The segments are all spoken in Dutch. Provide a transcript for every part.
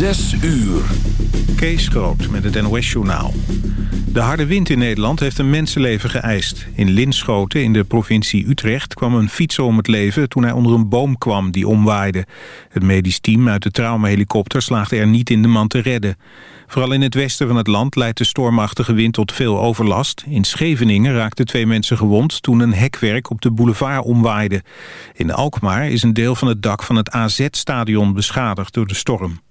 Zes uur. Kees Groot met het NOS-journaal. De harde wind in Nederland heeft een mensenleven geëist. In Linschoten in de provincie Utrecht kwam een fietser om het leven... toen hij onder een boom kwam die omwaaide. Het medisch team uit de traumahelikopter slaagde er niet in de man te redden. Vooral in het westen van het land leidt de stormachtige wind tot veel overlast. In Scheveningen raakten twee mensen gewond toen een hekwerk op de boulevard omwaaide. In Alkmaar is een deel van het dak van het AZ-stadion beschadigd door de storm.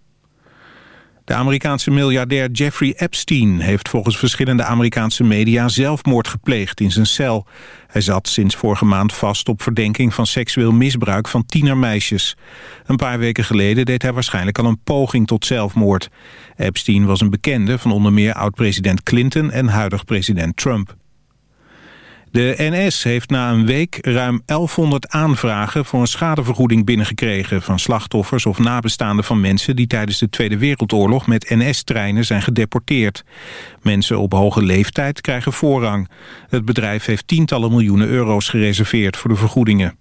De Amerikaanse miljardair Jeffrey Epstein heeft volgens verschillende Amerikaanse media zelfmoord gepleegd in zijn cel. Hij zat sinds vorige maand vast op verdenking van seksueel misbruik van tienermeisjes. Een paar weken geleden deed hij waarschijnlijk al een poging tot zelfmoord. Epstein was een bekende van onder meer oud-president Clinton en huidig president Trump. De NS heeft na een week ruim 1100 aanvragen voor een schadevergoeding binnengekregen van slachtoffers of nabestaanden van mensen die tijdens de Tweede Wereldoorlog met NS-treinen zijn gedeporteerd. Mensen op hoge leeftijd krijgen voorrang. Het bedrijf heeft tientallen miljoenen euro's gereserveerd voor de vergoedingen.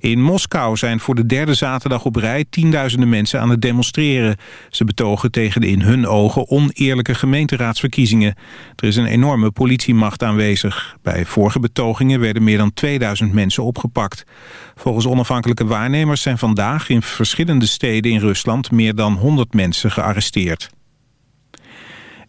In Moskou zijn voor de derde zaterdag op rij tienduizenden mensen aan het demonstreren. Ze betogen tegen de in hun ogen oneerlijke gemeenteraadsverkiezingen. Er is een enorme politiemacht aanwezig. Bij vorige betogingen werden meer dan 2000 mensen opgepakt. Volgens onafhankelijke waarnemers zijn vandaag in verschillende steden in Rusland meer dan 100 mensen gearresteerd.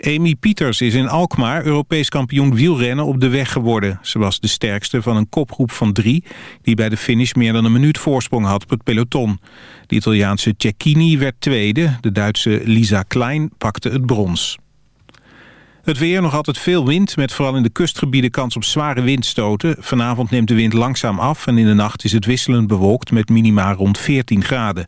Amy Pieters is in Alkmaar Europees kampioen wielrennen op de weg geworden. Ze was de sterkste van een kopgroep van drie... die bij de finish meer dan een minuut voorsprong had op het peloton. De Italiaanse Cecchini werd tweede. De Duitse Lisa Klein pakte het brons. Het weer, nog altijd veel wind, met vooral in de kustgebieden kans op zware windstoten. Vanavond neemt de wind langzaam af en in de nacht is het wisselend bewolkt met minima rond 14 graden.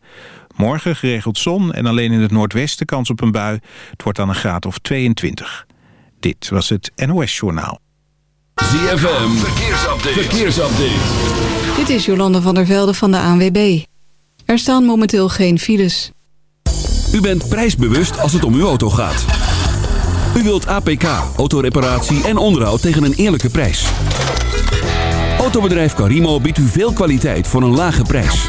Morgen geregeld zon en alleen in het noordwesten kans op een bui. Het wordt dan een graad of 22. Dit was het NOS Journaal. ZFM, verkeersupdate. verkeersupdate. Dit is Jolande van der Velde van de ANWB. Er staan momenteel geen files. U bent prijsbewust als het om uw auto gaat. U wilt APK, autoreparatie en onderhoud tegen een eerlijke prijs. Autobedrijf Carimo biedt u veel kwaliteit voor een lage prijs.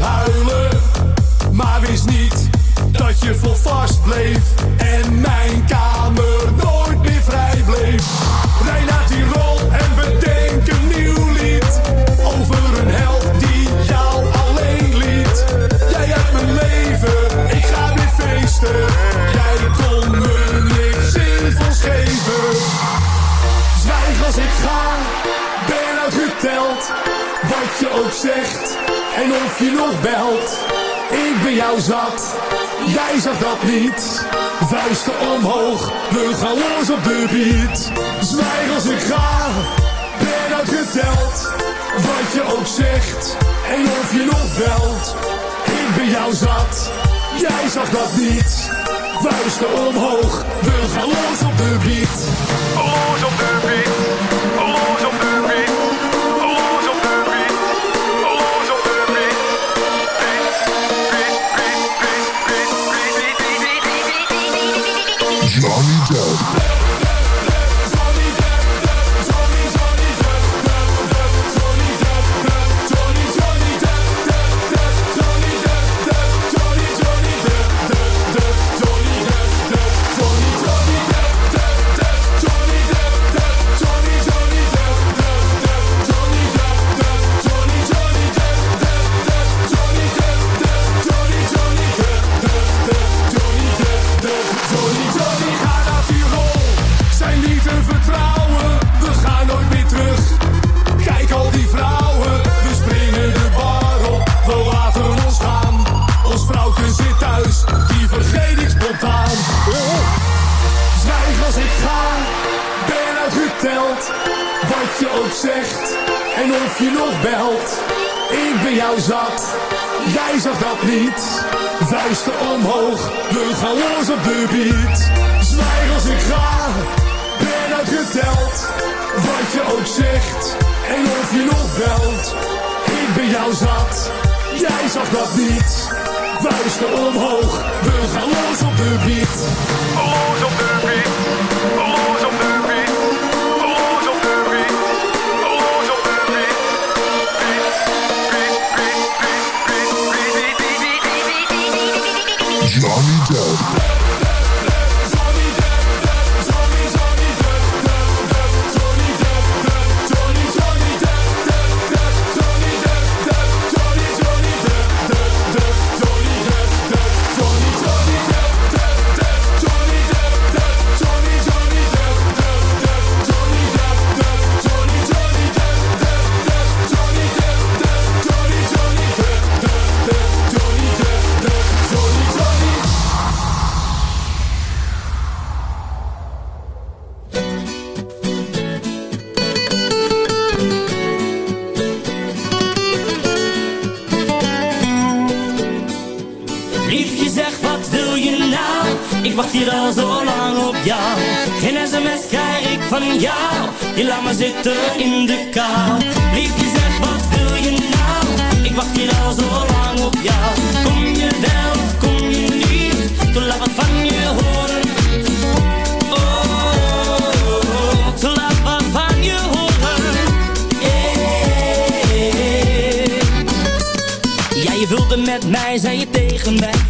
Huilen. Maar wist niet dat je vol vast bleef. En mijn kamer nooit meer vrij bleef. Rij naar die rol en bedenk een nieuw lied. Over een held die jou alleen liet. Jij hebt mijn leven, ik ga weer feesten. Jij kon me niks zinvols geven. Zwijg als ik ga, ben uitgeteld. Wat je ook zegt en of je nog belt. Ik ben jou zat, jij zag dat niet. Vuisten omhoog, we gaan los op de beat. Zwijg als ik ga, ben uitgeteld. Wat je ook zegt en of je nog belt. Ik ben jou zat, jij zag dat niet. Vuisten omhoog, we gaan los op de beat. Niet. Vuisten omhoog, we gaan los op de beat. Zwijg als ik ga, ben uitgeteld. Wat je ook zegt en of je nog belt. Ik ben jou zat, jij zag dat niet. Vuisten omhoog, we gaan los op de beat. Los op de beat, los op de beat. Krijg ik van jou Je laat me zitten in de kou Liefje zeg wat wil je nou? Ik wacht hier al zo lang op jou Kom je wel kom je niet? Toen laat wat van je horen Oh, laat wat van je horen. Ja, je wilde met mij, zei je tegen mij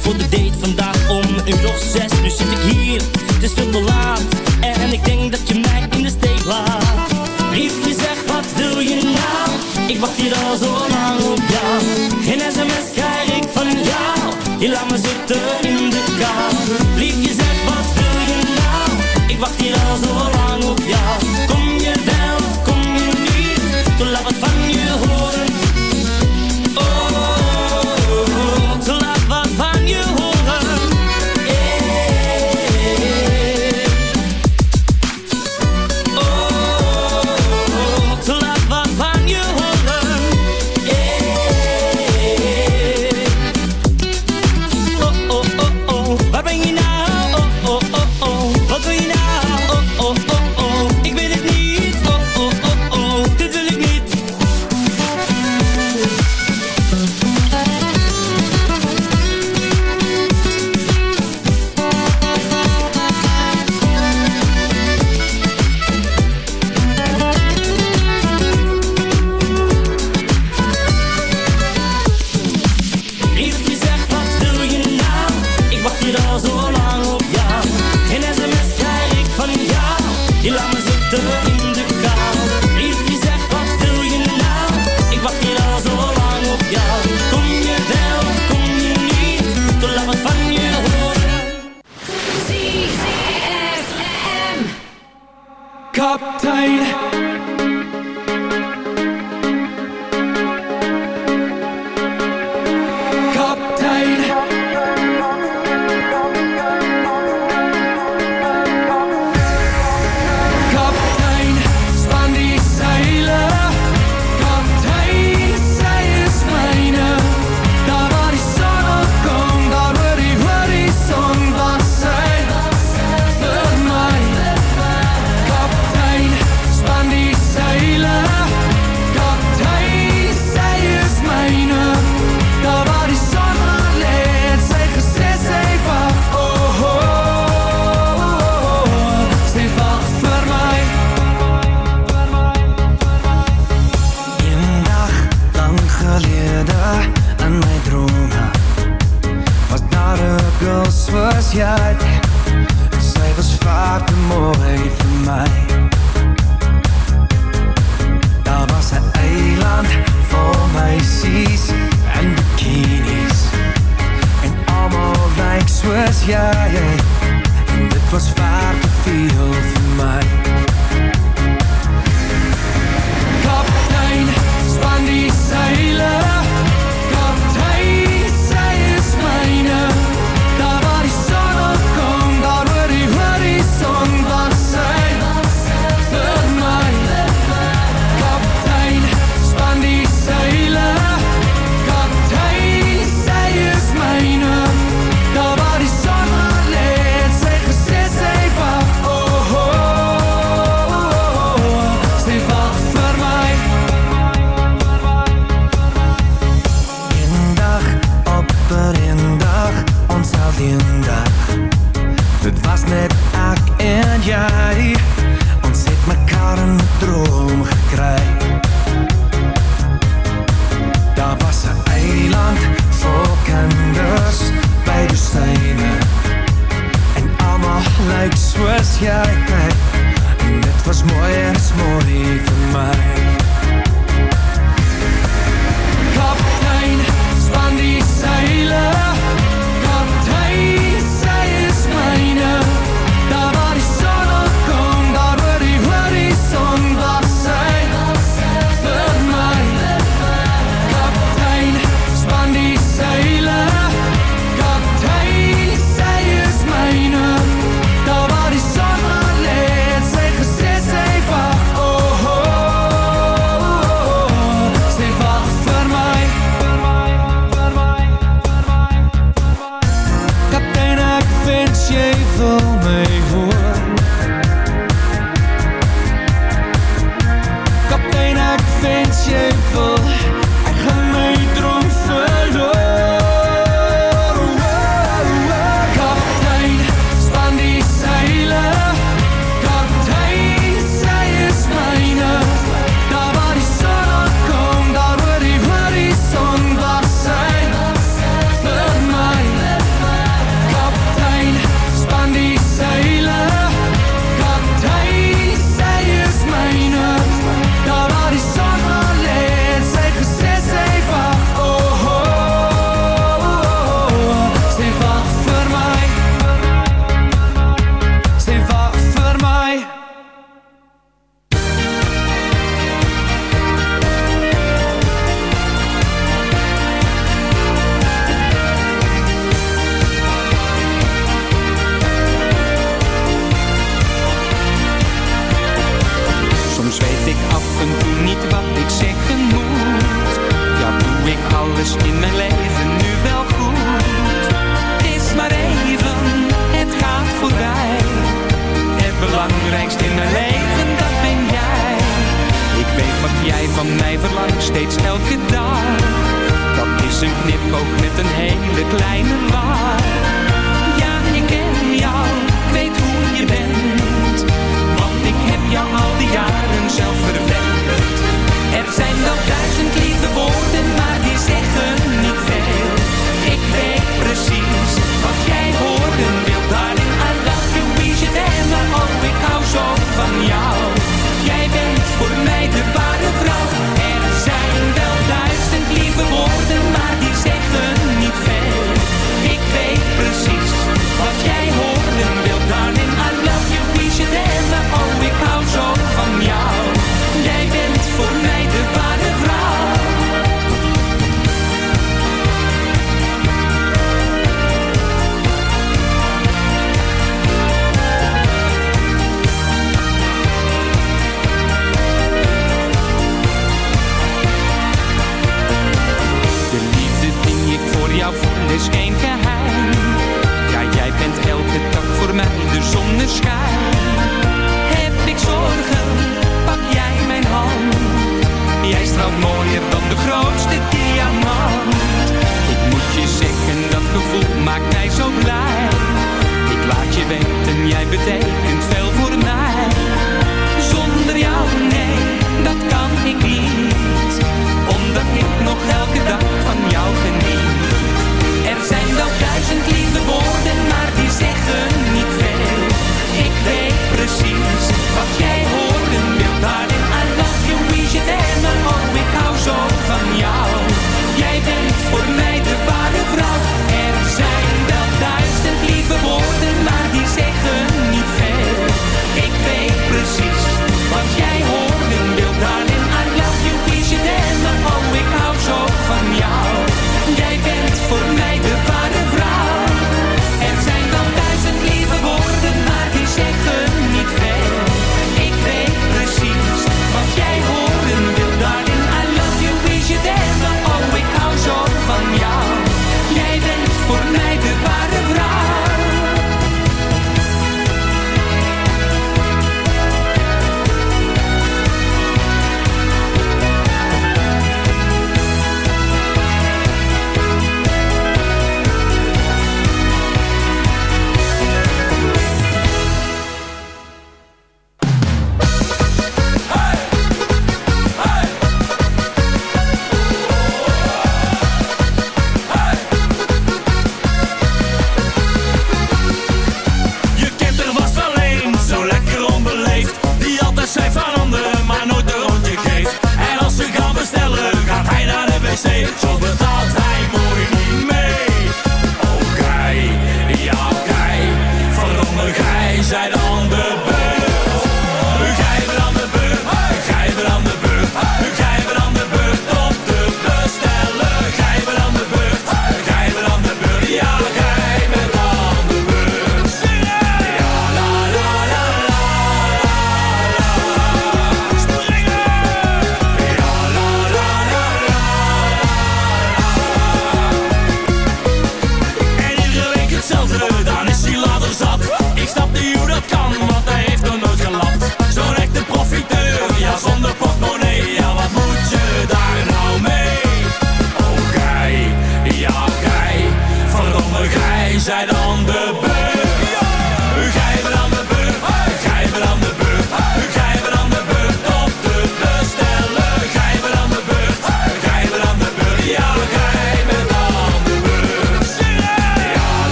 voor de date vandaag om een uur of zes. Nu zit ik hier, het is veel te laat en ik denk dat je mij in de steek laat. Liefje zeg wat wil je nou? Ik wacht hier al zo lang op jou Geen sms krijg ik van jou Je laat me zitten in mijn leven, dat ben jij. Ik weet wat jij van mij verlangt, steeds elke dag. Dat is een knipoog met een hele kleine waar. Ja, ik ken jou, weet hoe je bent. Want ik heb jou al die jaren zelf verwend. Er zijn wel duizend lieve woorden, maar die zeggen je weet en jij betekent veel voor mij. Zonder jou, nee, dat kan ik niet. Omdat ik nog elke dag van jou geniet. Er zijn wel duizend lieve woorden, maar die zeggen niet veel. Ik weet precies wat jij horen wilt. Daarin I love you, we should en oh, ik hou zo van jou.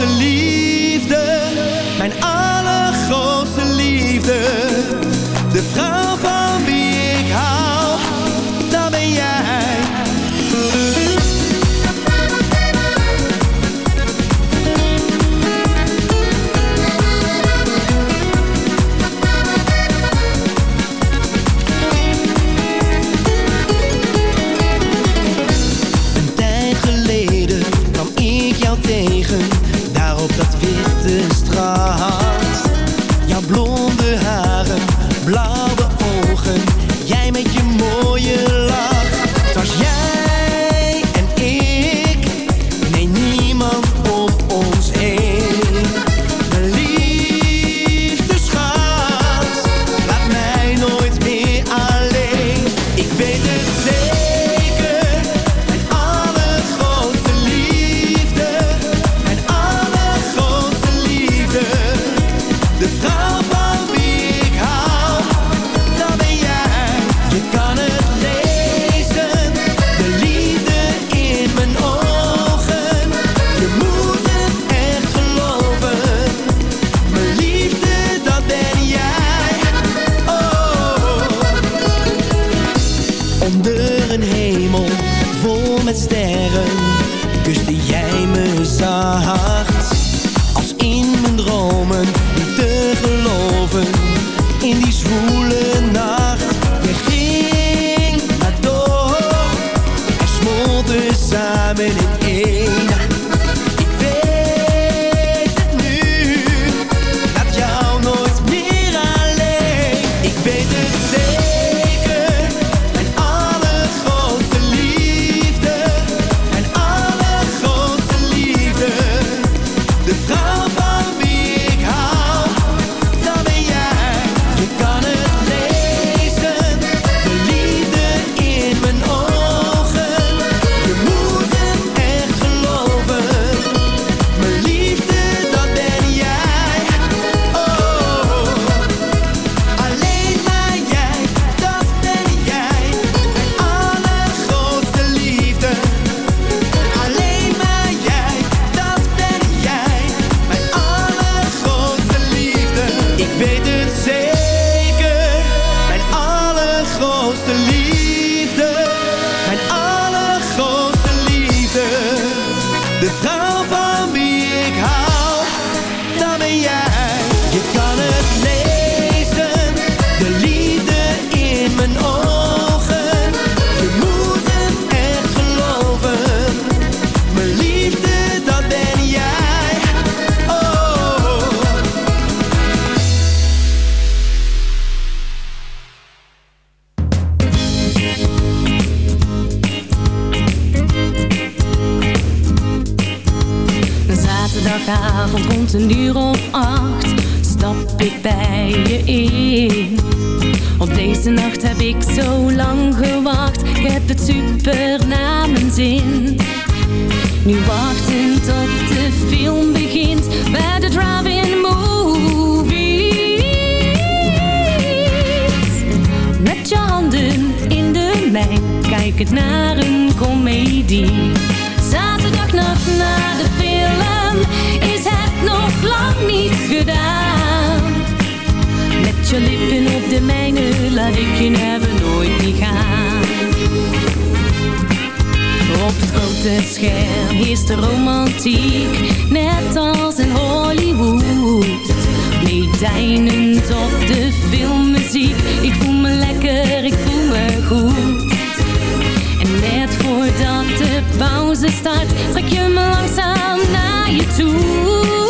grootste liefde, mijn allergrootste liefde. Met je lippen op de mijne laat ik je never nooit meer gaan. Op het grote scherm is de romantiek, net als in Hollywood. Meedijnend op de filmmuziek, ik voel me lekker, ik voel me goed. En net voordat de pauze start, trek je me langzaam naar je toe.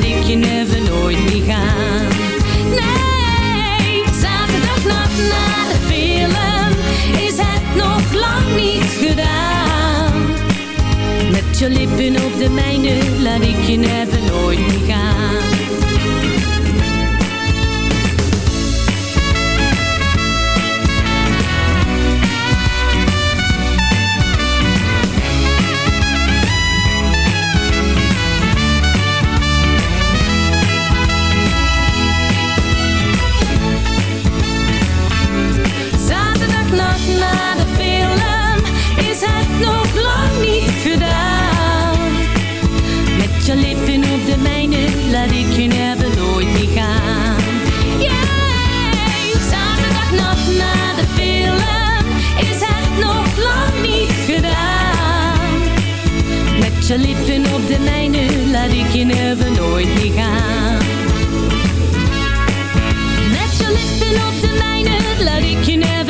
laat ik je never nooit meer gaan. Nee, zaterdagnacht na de film is het nog lang niet gedaan. Met je lippen op de mijne laat ik je never nooit meer gaan. je lippen op de mijne, laat ik je neven nooit meer gaan. Met je lippen op de mijne, laat ik je neven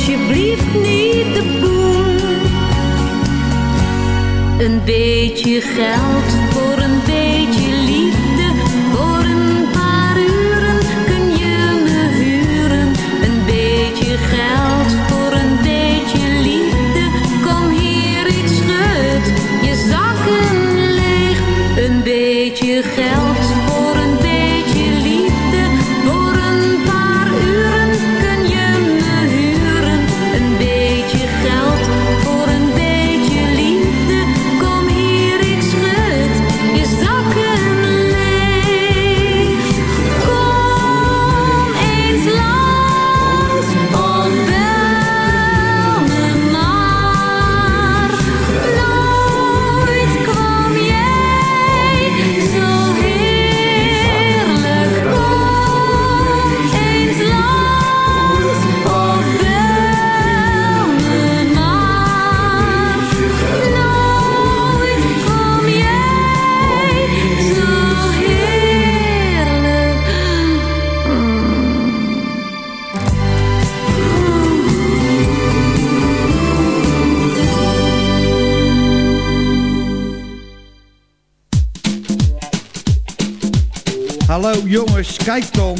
alsjeblieft niet de boem. Een beetje geld Hallo jongens, kijk Tom.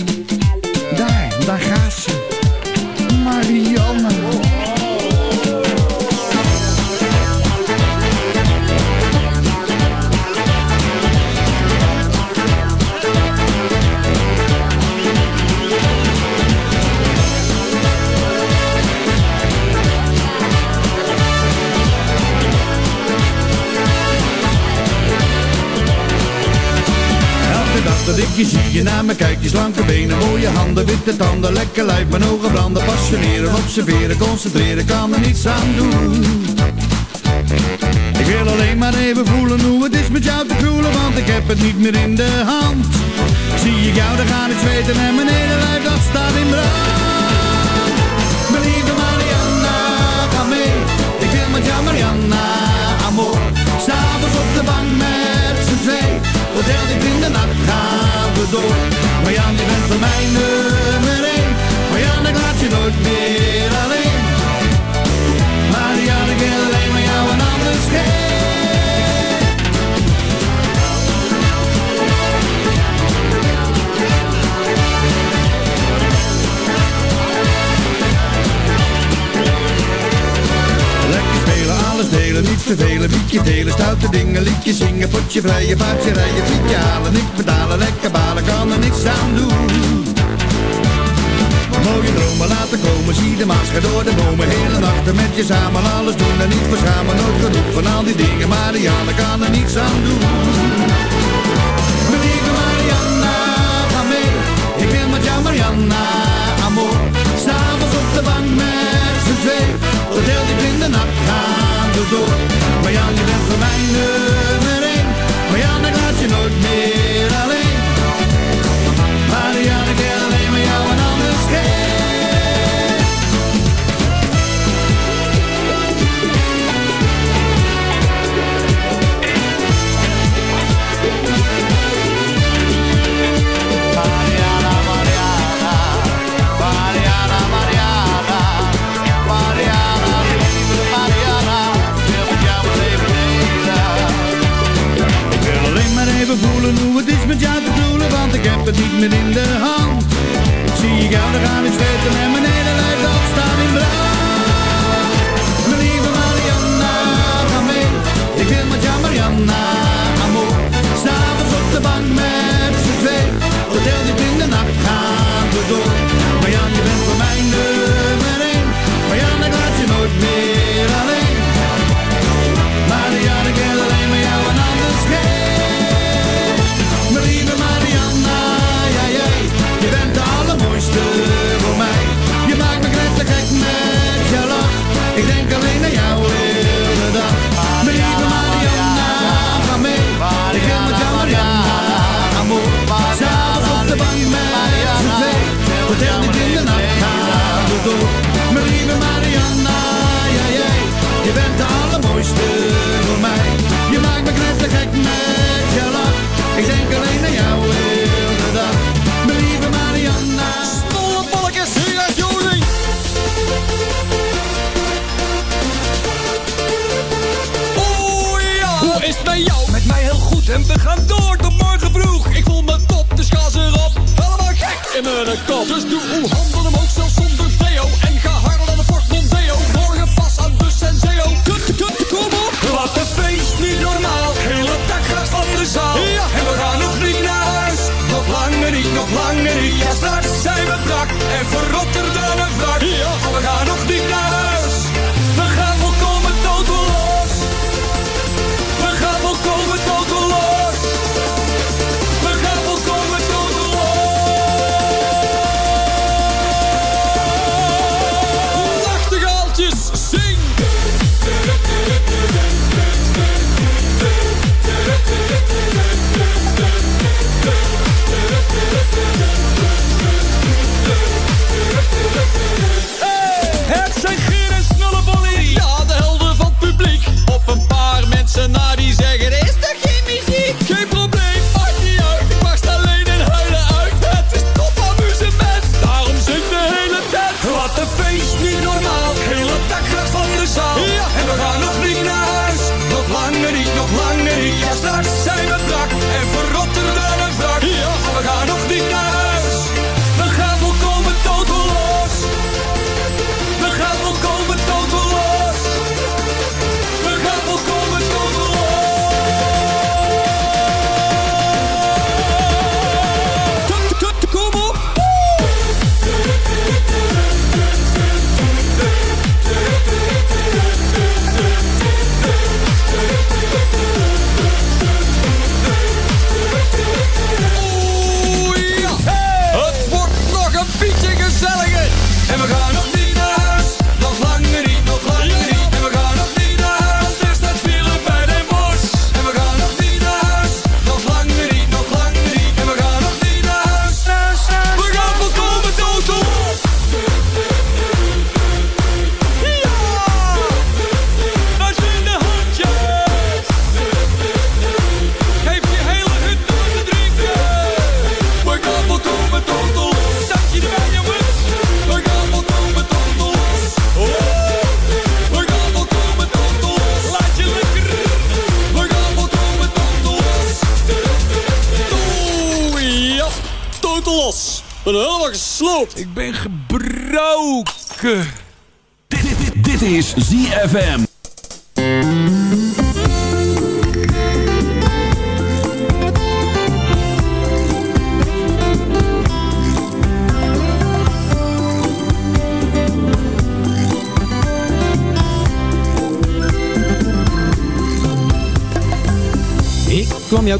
Daar, daar gaat ze. Marianne. Ik zie, je naar me kijkt, je slanke benen, mooie handen, witte tanden, lekker lijf, mijn ogen branden, passioneren, observeren, concentreren, kan er niets aan doen. Ik wil alleen maar even voelen hoe het is met jou te voelen, want ik heb het niet meer in de hand. Zie ik jou, dan ga ik zweten en mijn hele lijf dat staat in brand. Mijn lieve Marianna, ga mee, ik wil met jou Marianna, amor. S'avonds op de bank met z'n twee, heel diep in de nacht door. Marianne, je bent voor mij nummer één, Marianne, ik laat je nooit meer alleen. Marianne, ik wil alleen maar jou en anders geen. Alles delen, niet vervelen, bietje delen, stoute dingen, liedjes zingen, potje vrijen, paardje rijden, frietje halen, niet betalen, lekker balen, kan er niks aan doen. Mooie dromen laten komen, zie de schijnt door de bomen, hele nachten met je samen, alles doen en niet verschamen, nooit genoeg van al die dingen, Marianne kan er niets aan doen. het met jou? Met mij heel goed en we gaan door tot morgen vroeg. Ik voel me top, dus ga ze erop. Helemaal gek in mijn kop. Dus doe uw hem omhoog, zelfs zonder deo. En ga harder dan de Fort Mondeo. Morgen pas aan bus en zeo. Kut, kut, kom op. Wat een feest, niet normaal. Hele dag gaat van de zaal. Ja. En we gaan nog niet naar huis. Nog langer niet, nog langer niet. Ja, straks zijn we brak. En verrotter dan een wrak. Ja. En we gaan nog niet naar huis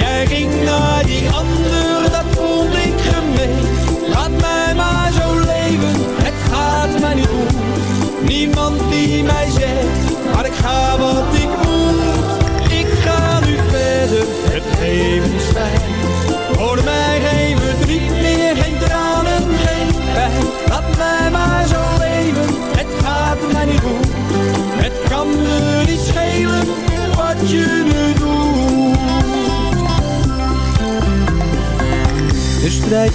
Jij ging naar die ander, dat vond ik gemeen. Laat mij maar zo leven, het gaat mij niet goed. Niemand die mij zegt,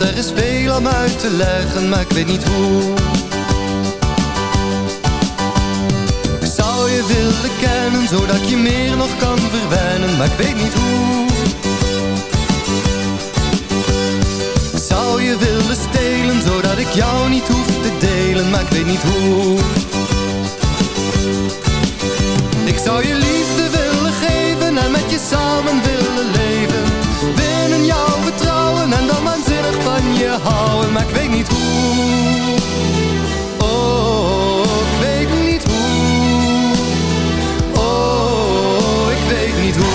er is veel om uit te leggen, maar ik weet niet hoe. Ik zou je willen kennen, zodat je meer nog kan verwennen, maar ik weet niet hoe. Ik zou je willen stelen, zodat ik jou niet hoef te delen, maar ik weet niet hoe. Ik zou je liefde willen geven en met je samen willen leven. Binnen jouw vertrouwen en dan waanzinnig je houden, maar ik weet niet hoe. Oh, ik weet niet hoe. Oh, ik weet niet hoe.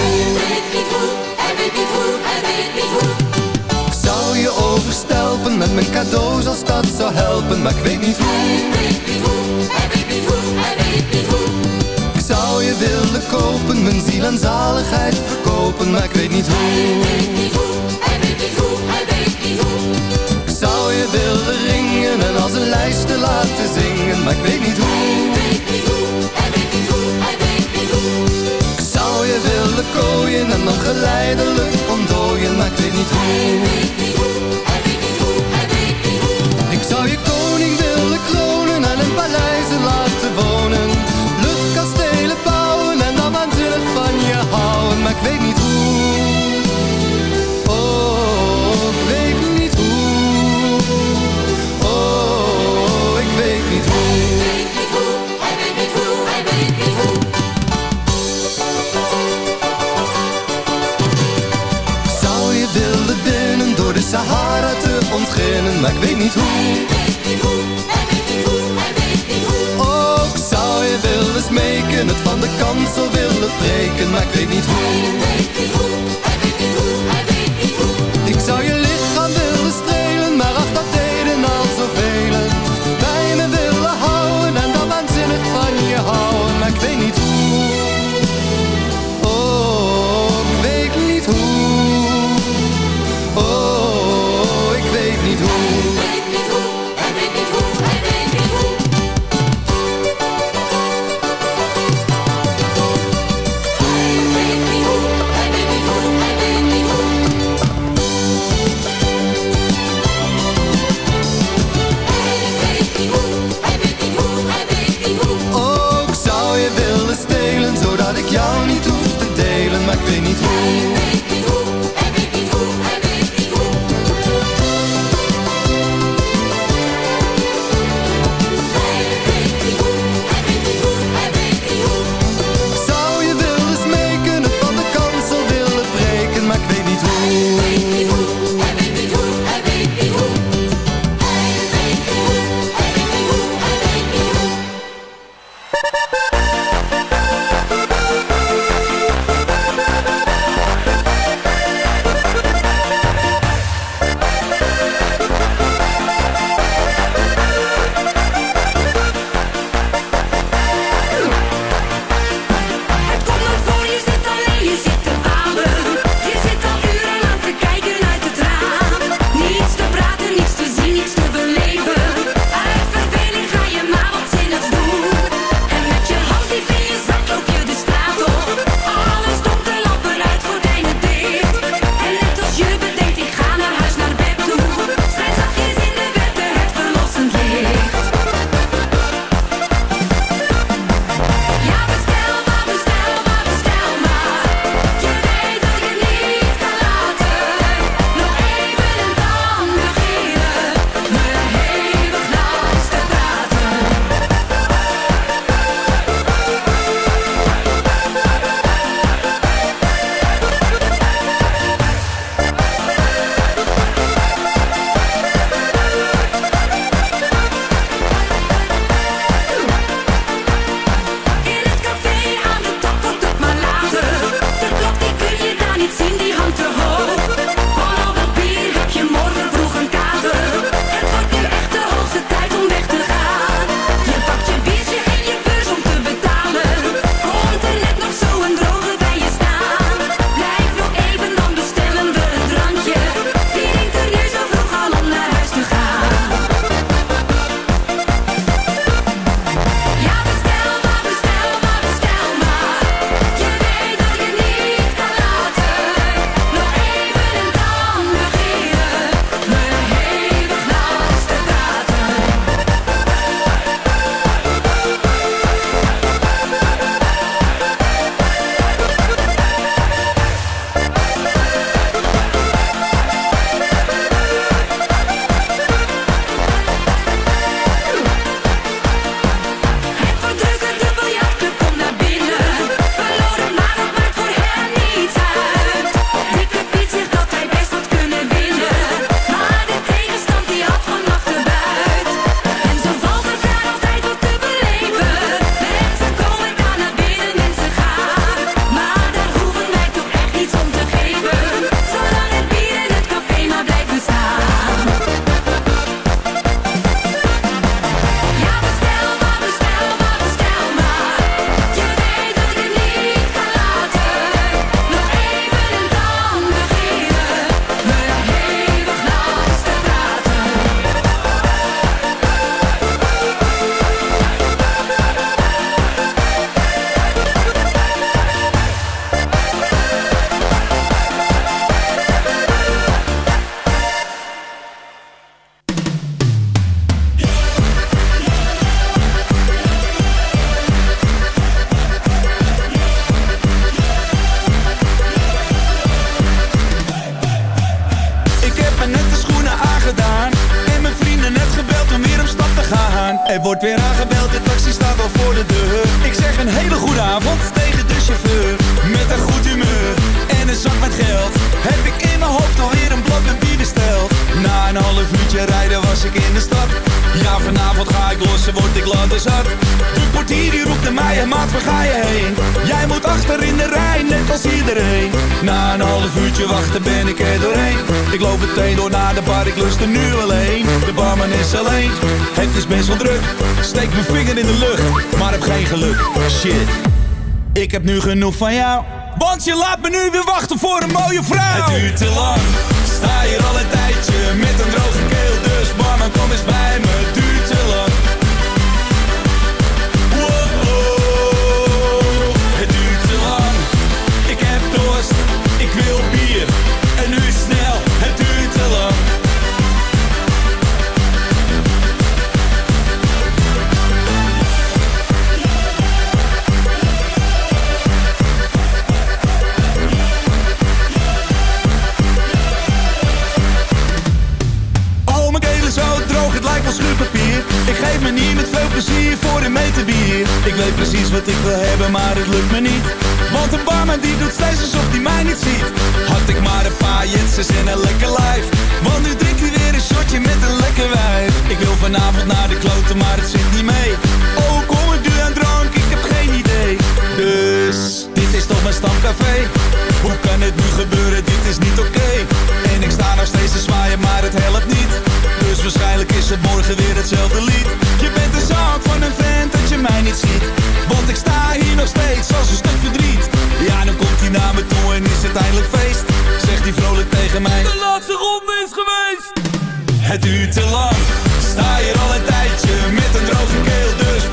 Ik zou je overstelpen met mijn cadeaus als dat zou helpen, maar ik weet niet hoe. Ik zou je willen kopen, mijn ziel en zaligheid verkopen, maar ik weet niet hoe. Ik zou je willen ringen en als een lijst te laten zingen, maar ik weet niet hoe. Ik zou je willen kooien en dan geleidelijk ontdooien, maar ik weet niet hoe. Ik zou je koning willen kronen en in paleizen laten wonen. Luchtkastelen bouwen en dan waanzinnig van je houden, maar ik weet niet hoe. eindelijk shit. Ik heb nu genoeg van jou. Want je laat me nu weer wachten voor een mooie vrouw. Het duurt te lang. Sta hier al een tijdje met een droge keel. Dus mama kom eens bij me. Het duurt te lang. Wow, oh. het duurt te lang. Ik heb dorst. Ik wil bier. manier met veel plezier voor een meter bier. Ik weet precies wat ik wil hebben maar het lukt me niet. Want de barman die doet steeds alsof hij mij niet ziet. Had ik maar een paar Jensens en een lekker lijf. Want nu drinkt hij weer een shotje met een lekker wijf. Ik wil vanavond naar de kloten maar het zit niet mee. Oh kom ik nu aan drank, ik heb geen idee. Dus, dit is toch mijn stamcafé. Hoe kan het nu gebeuren, dit is niet oké. En ik sta nog steeds te zwaaien, maar het helpt niet. Dus waarschijnlijk is het morgen weer hetzelfde lied. Je bent de zaak van een vent dat je mij niet ziet. Want ik sta hier nog steeds als een stuk verdriet. Ja, dan komt hij naar me toe en is het eindelijk feest. Zegt hij vrolijk tegen mij. De laatste ronde is geweest. Het duurt te lang. Sta hier al een tijdje met een droge keel, dus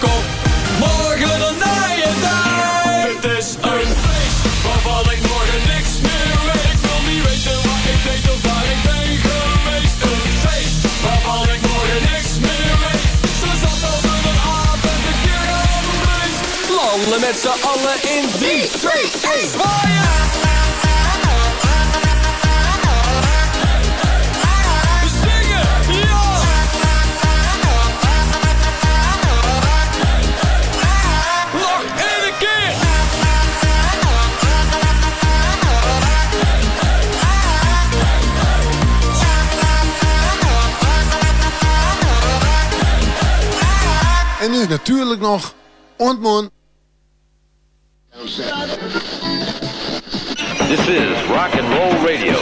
kop, morgen een nije dij. Het is een feest waarvan ik morgen niks meer weet. Ik wil niet weten wat ik deed of waar ik ben geweest. Een feest waarvan ik morgen niks meer weet. Zo zat als een aap en de keer geweest. Landen met z'n allen in 3, 2, 1, zwaaien! Nu natuurlijk nog Ontmoen. This is rock and roll radio.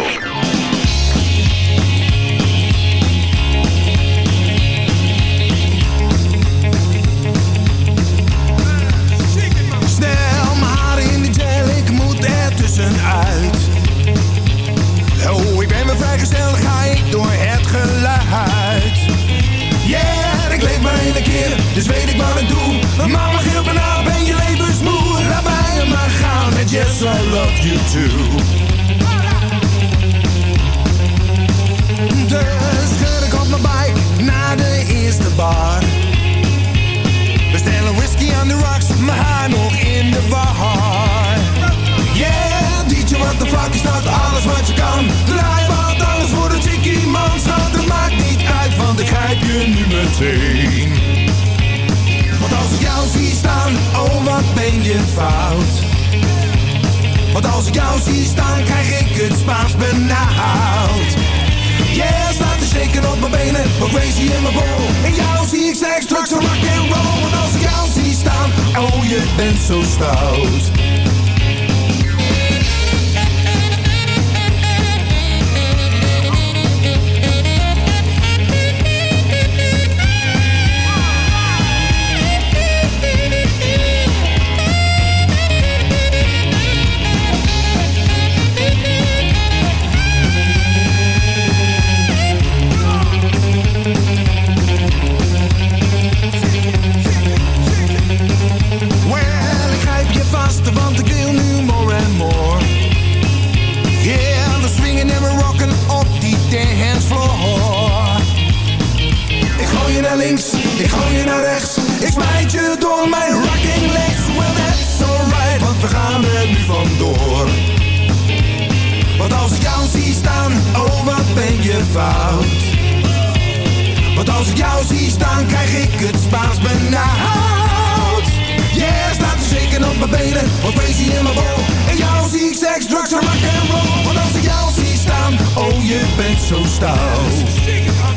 Snel, maar in de gel, ik moet er tussenuit. I love you too. Schud ik op mijn bike naar de eerste bar. We stellen whisky aan de rocks, haar nog in de war. Yeah, DJ, what the fuck is dat alles wat je kan? Draai wat alles voor de chickie man. Schat, het maakt niet uit, want ik grijp je nu meteen. Want als ik jou zie staan, oh wat ben je fout. Want als ik jou zie staan, krijg ik het Spaans benauwd. Yeah, staat te shaken op mijn benen, maar crazy in mijn bol. En jou zie ik seks, drugs en rock and roll. Want als ik jou zie staan, oh je bent zo stout. Staan, oh wat ben je fout. Want als ik jou zie staan, krijg ik het Spaans benauwd. Yeah, staat te shaken op mijn benen, wat crazy in mijn bol. En jou zie ik seks, drugs en rock and roll. Want als ik jou zie staan, oh je bent zo stout.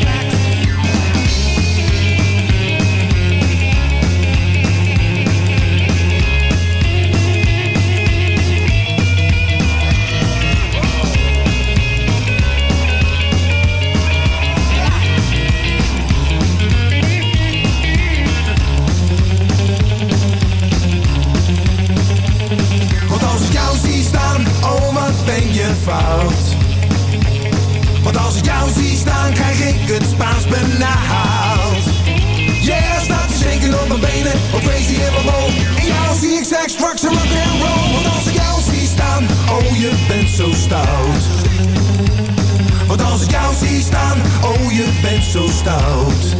Want als ik jou zie staan, krijg ik het Spaans benauwd. Yeah, staat te shaken op mijn benen, wat crazy in mijn bol. En jou zie ik seks, drugs en roll. Want als ik jou zie staan, oh je bent zo stout. Want als ik jou zie staan, oh je bent zo stout.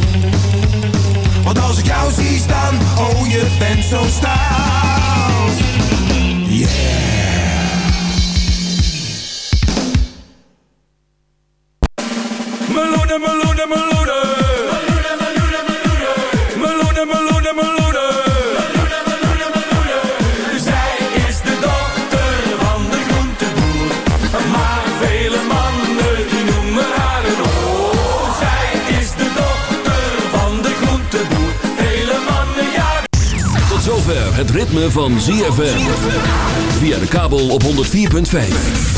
Want als ik jou zie staan, oh je bent zo stout. Meloenen, meloenen, meloenen. Meloenen, meloenen, meloenen. Zij is de dochter van de groenteboer. Maar vele mannen die noemen haar een oor. Zij is de dochter van de groenteboer. Vele mannen jagen. Tot zover het ritme van ZFM. Via de kabel op 104.5.